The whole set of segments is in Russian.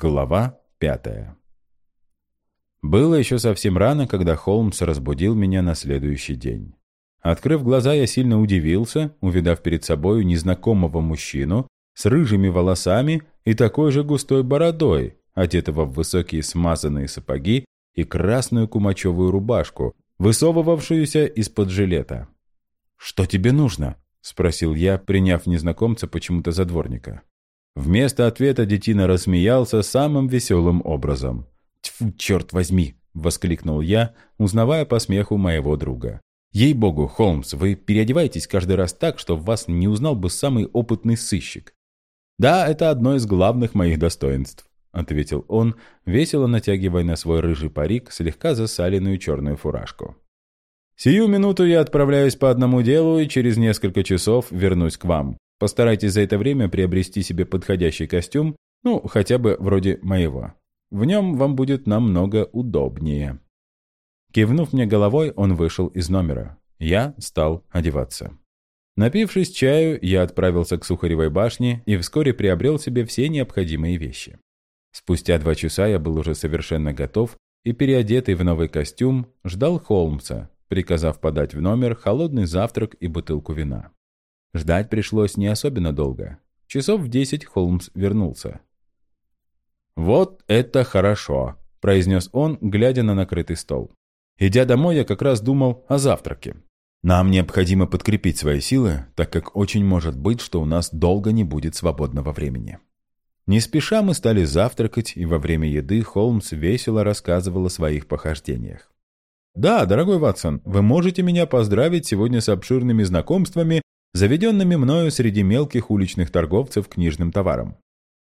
Глава пятая Было еще совсем рано, когда Холмс разбудил меня на следующий день. Открыв глаза, я сильно удивился, увидав перед собою незнакомого мужчину с рыжими волосами и такой же густой бородой, одетого в высокие смазанные сапоги и красную кумачевую рубашку, высовывавшуюся из-под жилета. «Что тебе нужно?» — спросил я, приняв незнакомца почему-то за дворника. Вместо ответа детина рассмеялся самым веселым образом. «Тьфу, черт возьми!» — воскликнул я, узнавая по смеху моего друга. «Ей-богу, Холмс, вы переодеваетесь каждый раз так, что вас не узнал бы самый опытный сыщик». «Да, это одно из главных моих достоинств», — ответил он, весело натягивая на свой рыжий парик слегка засаленную черную фуражку. «Сию минуту я отправляюсь по одному делу и через несколько часов вернусь к вам. Постарайтесь за это время приобрести себе подходящий костюм, ну, хотя бы вроде моего. В нем вам будет намного удобнее». Кивнув мне головой, он вышел из номера. Я стал одеваться. Напившись чаю, я отправился к Сухаревой башне и вскоре приобрел себе все необходимые вещи. Спустя два часа я был уже совершенно готов и, переодетый в новый костюм, ждал Холмса, приказав подать в номер холодный завтрак и бутылку вина. Ждать пришлось не особенно долго. Часов в десять Холмс вернулся. «Вот это хорошо», – произнес он, глядя на накрытый стол. Идя домой, я как раз думал о завтраке. Нам необходимо подкрепить свои силы, так как очень может быть, что у нас долго не будет свободного времени. Не спеша мы стали завтракать, и во время еды Холмс весело рассказывал о своих похождениях. «Да, дорогой Ватсон, вы можете меня поздравить сегодня с обширными знакомствами заведенными мною среди мелких уличных торговцев книжным товаром.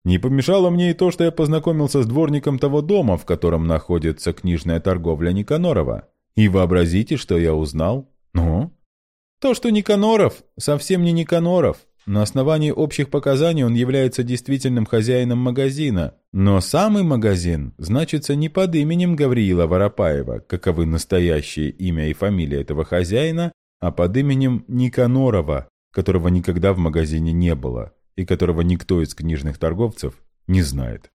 Не помешало мне и то, что я познакомился с дворником того дома, в котором находится книжная торговля Никанорова. И вообразите, что я узнал. Ну? То, что Никаноров, совсем не Никаноров. На основании общих показаний он является действительным хозяином магазина. Но самый магазин значится не под именем Гавриила Воропаева, каковы настоящее имя и фамилия этого хозяина, а под именем Никанорова, которого никогда в магазине не было и которого никто из книжных торговцев не знает.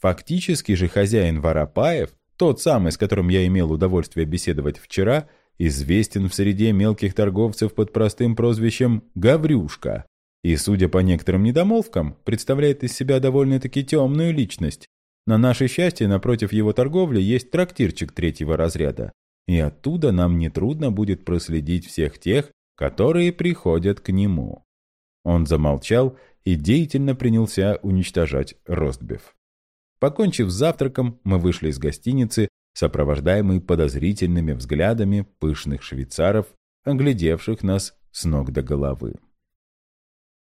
Фактически же хозяин Воропаев, тот самый, с которым я имел удовольствие беседовать вчера, известен в среде мелких торговцев под простым прозвищем «Гаврюшка», и, судя по некоторым недомолвкам, представляет из себя довольно-таки темную личность. На наше счастье, напротив его торговли есть трактирчик третьего разряда, и оттуда нам нетрудно будет проследить всех тех, которые приходят к нему». Он замолчал и деятельно принялся уничтожать ростбиф. Покончив с завтраком, мы вышли из гостиницы, сопровождаемые подозрительными взглядами пышных швейцаров, оглядевших нас с ног до головы.